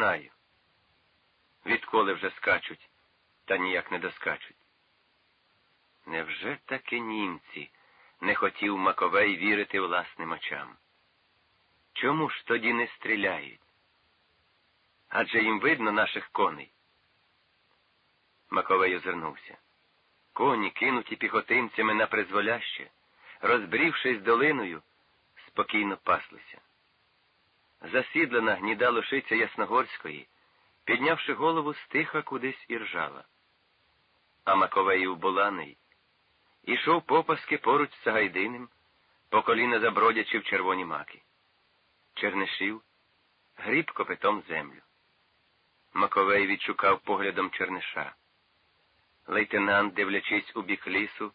знаю. Відколи вже скачуть, та ніяк не доскачуть. Невже таки німці не хотів Маковей вірити власним очам? Чому ж тоді не стріляють? Адже їм видно наших коней. Маковей озирнувся. Коні, кинуті піхотинцями на призволяще, розбрівшись долиною, спокійно паслися. Засідлена гніда лошиця Ясногорської, піднявши голову, стиха кудись і ржала. А Маковеїв Буланий ішов попаски поруч з Сагайдиним, по коліна забродячи в червоні маки. Чернишів гріб копитом землю. Маковей відшукав поглядом Черниша. Лейтенант, дивлячись у бік лісу,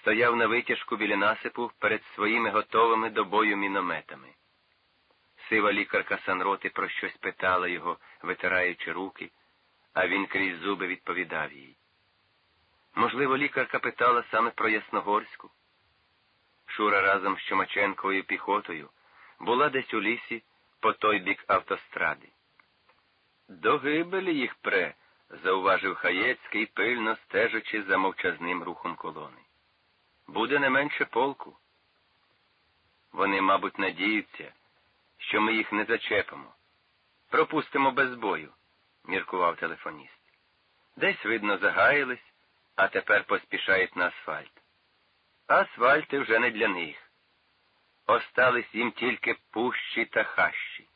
стояв на витяжку біля насипу перед своїми готовими до бою мінометами. Сива лікарка санроти про щось питала його, витираючи руки, а він крізь зуби відповідав їй. Можливо, лікарка питала саме про Ясногорську. Шура разом з Чумаченковою піхотою була десь у лісі по той бік автостради. До гибелі їх пре, зауважив Хаєцький, пильно стежачи за мовчазним рухом колони. Буде не менше полку. Вони, мабуть, надіються, що ми їх не зачепимо. Пропустимо без бою, міркував телефоніст. Десь, видно, загаялись, а тепер поспішають на асфальт. Асфальти вже не для них. Остались їм тільки пущі та хащі.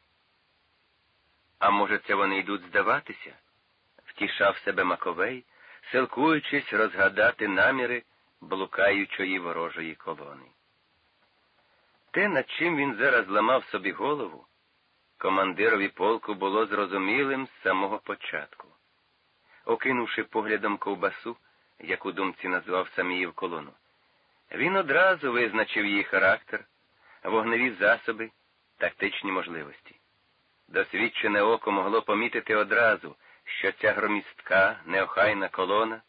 А може, це вони йдуть здаватися? втішав себе Маковей, силкуючись розгадати наміри блукаючої ворожої колони. Те, над чим він зараз ламав собі голову, командирові полку було зрозумілим з самого початку. Окинувши поглядом ковбасу, яку думці назвав Саміїв колону, він одразу визначив її характер, вогневі засоби, тактичні можливості. Досвідчене око могло помітити одразу, що ця громістка, неохайна колона,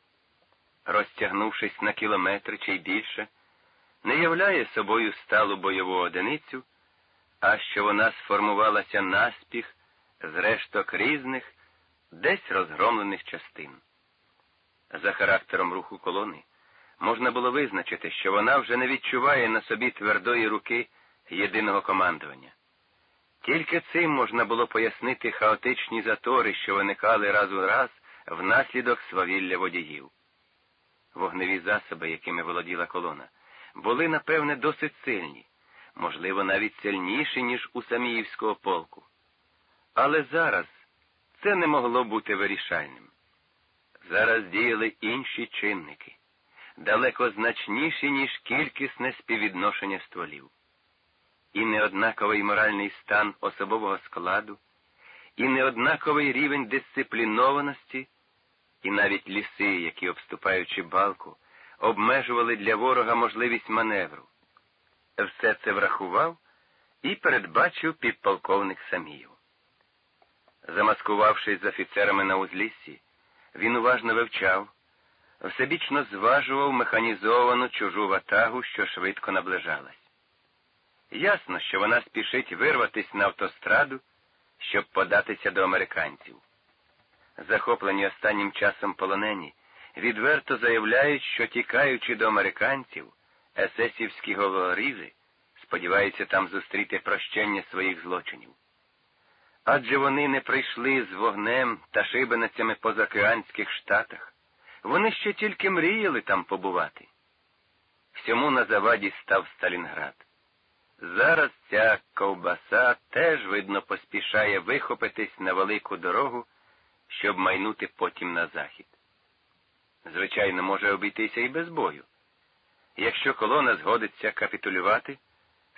розтягнувшись на кілометри чи й більше, не являє собою сталу бойову одиницю, а що вона сформувалася наспіх з решток різних, десь розгромлених частин. За характером руху колони можна було визначити, що вона вже не відчуває на собі твердої руки єдиного командування. Тільки цим можна було пояснити хаотичні затори, що виникали раз у раз внаслідок свавілля водіїв. Вогневі засоби, якими володіла колона, були, напевне, досить сильні, можливо, навіть сильніші, ніж у Саміївського полку. Але зараз це не могло бути вирішальним. Зараз діяли інші чинники, далеко значніші, ніж кількісне співвідношення стволів і неоднаковий моральний стан особового складу, і неоднаковий рівень дисциплінованості, і навіть ліси, які, обступаючи балку, обмежували для ворога можливість маневру. Все це врахував і передбачив підполковник Саміїв. Замаскувавшись з офіцерами на узліссі, він уважно вивчав, всебічно зважував механізовану чужу ватагу, що швидко наближалась. Ясно, що вона спішить вирватися на автостраду, щоб податися до американців. Захоплені останнім часом полонені, відверто заявляють, що тікаючи до американців, есесівські говорізи сподіваються там зустріти прощення своїх злочинів. Адже вони не прийшли з вогнем та шибеницями по закеанських штатах, вони ще тільки мріяли там побувати. Всьому на заваді став Сталінград. Зараз ця ковбаса теж, видно, поспішає вихопитись на велику дорогу, щоб майнути потім на захід. Звичайно, може обійтися і без бою. Якщо колона згодиться капітулювати,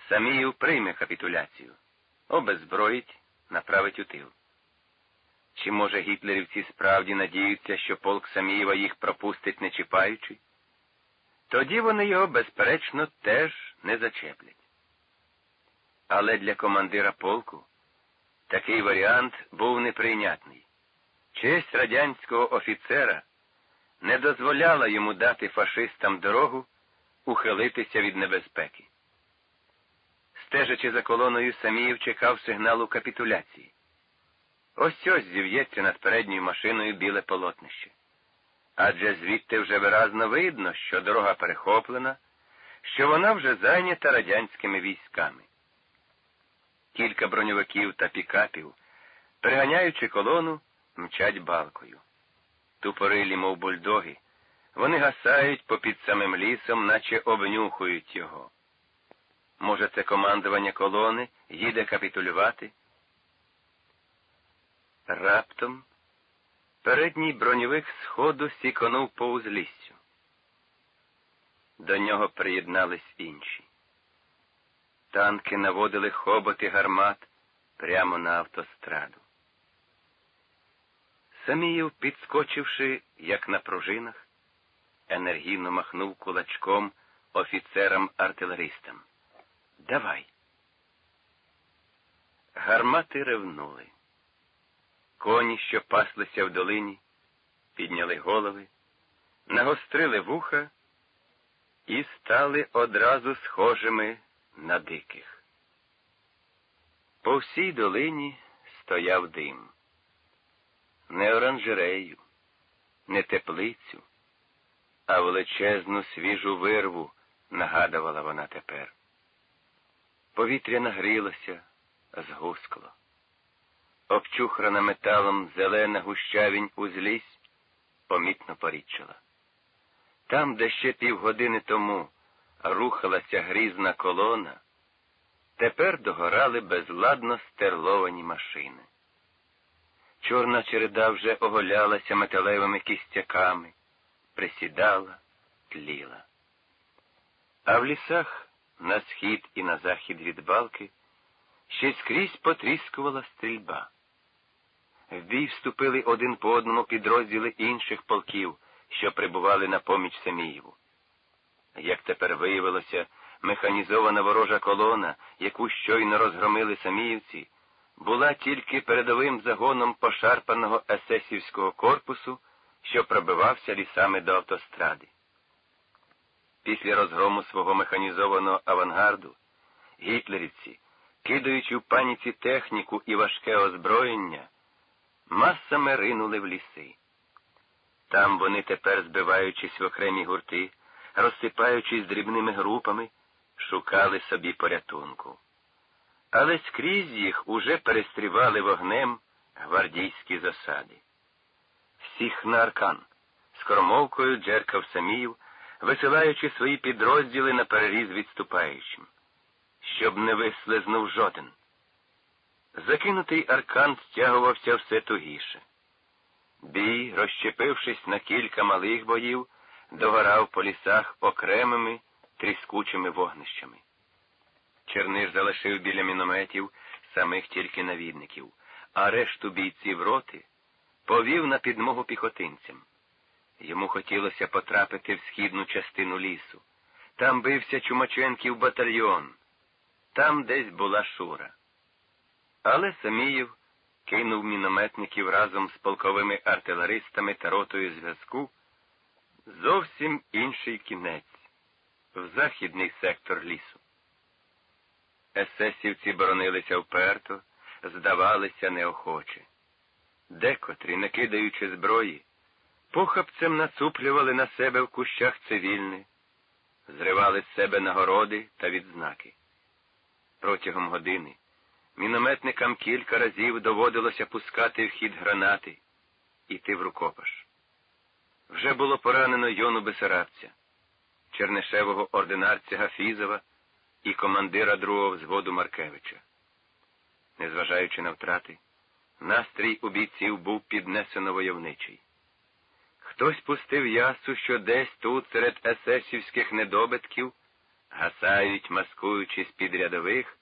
Саміїв прийме капітуляцію, обезброїть, направить у тил. Чи, може, гітлерівці справді надіються, що полк Самієва їх пропустить, не чіпаючи? Тоді вони його, безперечно, теж не зачеплять. Але для командира полку такий варіант був неприйнятний. Честь радянського офіцера не дозволяла йому дати фашистам дорогу ухилитися від небезпеки. Стежачи за колоною, Саміїв чекав сигналу капітуляції. Ось ось зів'ється над передньою машиною біле полотнище. Адже звідти вже виразно видно, що дорога перехоплена, що вона вже зайнята радянськими військами. Кілька броньовиків та пікапів, переганяючи колону, мчать балкою. Тупорилі, мов бульдоги, вони гасають попід самим лісом, наче обнюхують його. Може, це командування колони їде капітулювати? Раптом передній броньовик сходу сіконув по узліссю. До нього приєднались інші. Танки наводили хоботи гармат прямо на автостраду. Саміїв, підскочивши, як на пружинах, енергійно махнув кулачком офіцерам-артилеристам. Давай. Гармати ревнули. Коні, що паслися в долині, підняли голови, нагострили вуха і стали одразу схожими на диких. По всій долині стояв дим. Не оранжерею, не теплицю, а величезну свіжу вирву нагадувала вона тепер. Повітря нагрілося, згускло. Обчухрана металом зелена гущавінь узлізь помітно порічила. Там, де ще півгодини тому рухалася грізна колона, тепер догорали безладно стерловані машини. Чорна череда вже оголялася металевими кістяками, присідала, тліла. А в лісах на схід і на захід від балки ще скрізь потріскувала стрільба. В бій вступили один по одному підрозділи інших полків, що прибували на поміч Семієву. Як тепер виявилося, механізована ворожа колона, яку щойно розгромили саміївці, була тільки передовим загоном пошарпаного есесівського корпусу, що пробивався лісами до автостради. Після розгрому свого механізованого авангарду гітлерівці, кидаючи в паніці техніку і важке озброєння, масами ринули в ліси. Там вони тепер, збиваючись в окремі гурти, розсипаючись дрібними групами, шукали собі порятунку. Але скрізь їх уже перестрівали вогнем гвардійські засади. Всіх на аркан, з кормовкою джеркав самів, висилаючи свої підрозділи на переріз відступаючим, щоб не вислизнув жоден. Закинутий аркан стягувався все тугіше. Бій, розщепившись на кілька малих боїв, догорав по лісах окремими тріскучими вогнищами. Черниш залишив біля мінометів самих тільки навідників, а решту бійців роти повів на підмогу піхотинцям. Йому хотілося потрапити в східну частину лісу. Там бився Чумаченків батальйон, там десь була Шура. Але Саміїв кинув мінометників разом з полковими артилеристами та ротою зв'язку зовсім інший кінець, в західний сектор лісу. Есесівці боронилися вперто, здавалися неохоче. Декотрі, не кидаючи зброї, похапцем нацуплювали на себе в кущах цивільне, зривали з себе нагороди та відзнаки. Протягом години мінометникам кілька разів доводилося пускати в хід гранати, іти в рукопаш. Вже було поранено Йону Бесарабця, Чернишевого ординарця Гафізова і командира другого взводу Маркевича. Незважаючи на втрати, настрій у бійців був піднесено войовничий. Хтось пустив ясу, що десь тут, серед есесівських недобитків, гасають, маскуючись під рядових,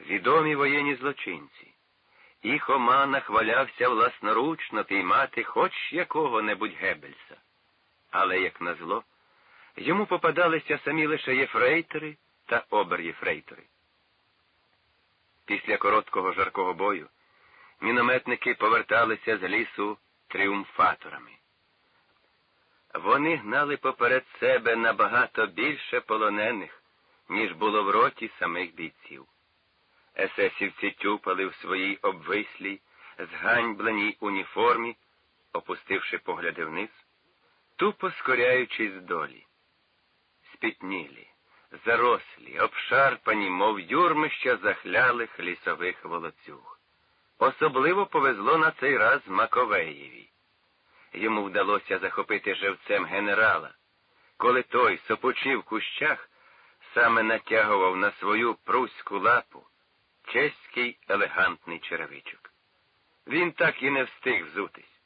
відомі воєнні злочинці. І Хома нахвалявся власноручно піймати хоч якого-небудь Геббельса. Але, як назло, йому попадалися самі лише єфрейтори та обер-єфрейтори. Після короткого жаркого бою мінометники поверталися з лісу тріумфаторами. Вони гнали поперед себе набагато більше полонених, ніж було в роті самих бійців. Есесівці тюпали в своїй обвислій, зганьбленій уніформі, опустивши погляди вниз, тупо скоряючись з долі. Спітнілі, зарослі, обшарпані, мов юрмища захлялих лісових волоцюг. Особливо повезло на цей раз Маковеєві. Йому вдалося захопити живцем генерала, коли той, сопучи в кущах, саме натягував на свою пруську лапу чеський елегантний черевичок. Він так і не встиг взутись,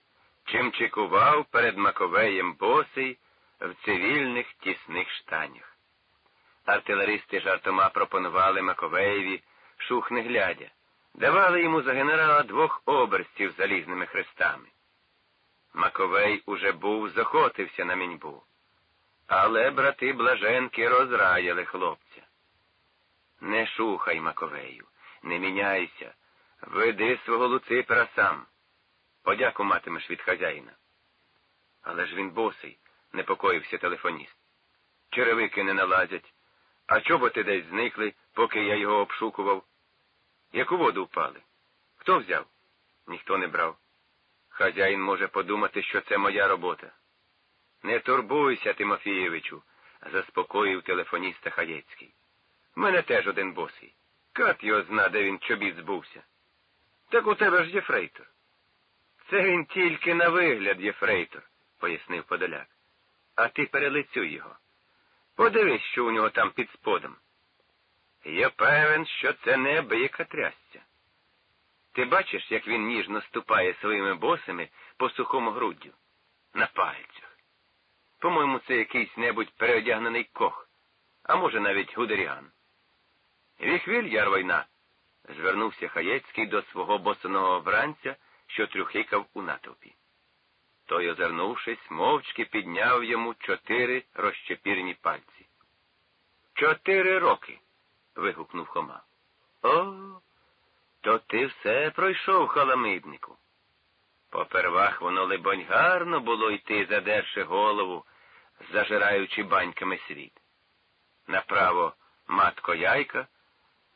чим чекував перед Маковеєм босий в цивільних тісних штанях. Артилеристи жартома пропонували Маковеєві, шух не глядя, давали йому за генерала двох оберстів залізними хрестами. Маковей уже був, захотився на міньбу. Але брати Блаженки розраяли хлопця. Не шухай, Маковею, не міняйся, веди свого Луципера сам. Подяку матимеш від хазяїна. Але ж він босий, непокоївся телефоніст. Черевики не налазять, а чоботи десь зникли, поки я його обшукував. Яку воду впали? Хто взяв? Ніхто не брав. Хазяїн може подумати, що це моя робота. Не турбуйся, Тимофієвичу, заспокоїв телефоніста Хаєцький. Мене теж один босий. Кат його зна, де він чобіт збувся. Так у тебе ж є фрейтор. Це він тільки на вигляд є фрейтор, пояснив Подоляк. А ти перелицюй його. Подивись, що у нього там під сподом. Я певен, що це не трясця. Ти бачиш, як він ніжно ступає своїми босами по сухому груддю? На пальцях. По-моєму, це якийсь небудь переодягнений кох, а може, навіть гудеріан. Віхвіль, ярвойна, звернувся Хаєцький до свого босоного обранця, що трюхикав у натовпі. Той, озирнувшись, мовчки підняв йому чотири розчепірні пальці. Чотири роки. вигукнув Хома. О, то ти все пройшов, халамиднику. Попервах воно, либонь, гарно було йти, задерши голову, зажираючи баньками світ. Направо матко яйка,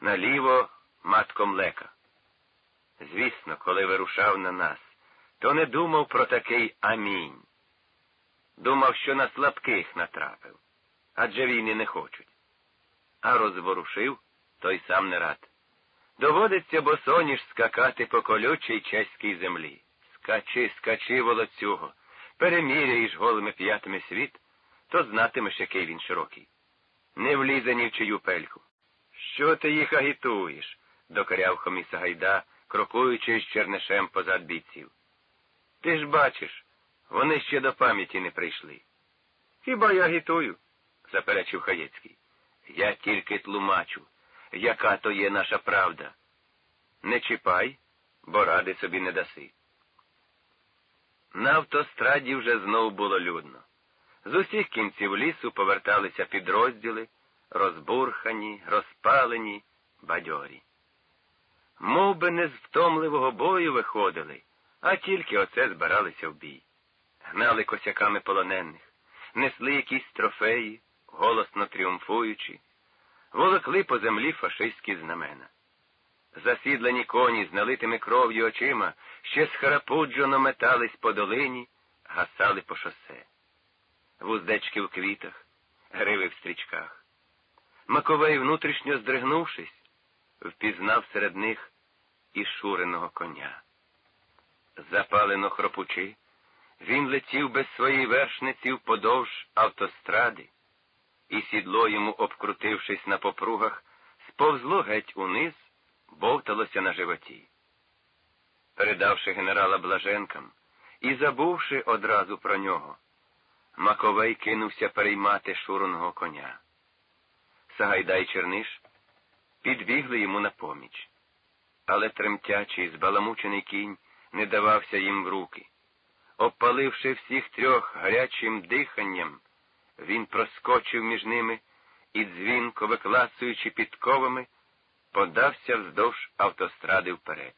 наліво матко млека. Звісно, коли вирушав на нас, то не думав про такий амінь. Думав, що на слабких натрапив, адже війни не хочуть. А розворушив, той сам не рад. Доводиться босоніж скакати по колючій чеській землі. Скачи, скачи, волоцюго, переміряєш голими п'ятами світ, то знатимеш, який він широкий. Не влізе ні в чию пельку. Що ти їх агітуєш? докоряв хоміса гайда, крокуючи з чернишем позад бійців. Ти ж бачиш, вони ще до пам'яті не прийшли. Хіба я агітую? заперечив Хаєцький. Я тільки тлумачу, яка то є наша правда. Не чіпай, бо ради собі не даси. На автостраді вже знов було людно. З усіх кінців лісу поверталися підрозділи, розбурхані, розпалені, бадьорі. Мов би не з втомливого бою виходили, а тільки оце збиралися в бій. Гнали косяками полонених, несли якісь трофеї, голосно тріумфуючи, волокли по землі фашистські знамена. Засідлені коні з налитими кров'ю очима ще схарапуджено метались по долині, гасали по шосе. Вуздечки в квітах, гриви в стрічках. Маковей, внутрішньо здригнувшись, впізнав серед них і шуреного коня. Запалено хропучи, він летів без своєї вершниці вподовж автостради, і сідло йому, обкрутившись на попругах, сповзло геть униз, бовталося на животі. Передавши генерала Блаженкам і забувши одразу про нього, Маковей кинувся переймати шуреного коня. Сагайдай Черниш підбігли йому на поміч, але тремтячий, збаламучений кінь не давався їм в руки. Обпаливши всіх трьох гарячим диханням, він проскочив між ними і, дзвінко виклацуючи підковами, подався вздовж автостради вперед.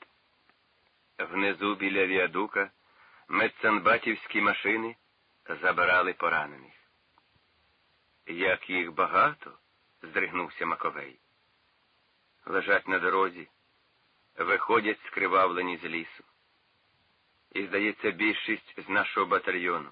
Внизу біля віадука медсанбатівські машини забирали поранених. Як їх багато, здригнувся Маковей. Лежать на дорозі, виходять скривавлені з лісу. І, здається, більшість з нашого батальйону.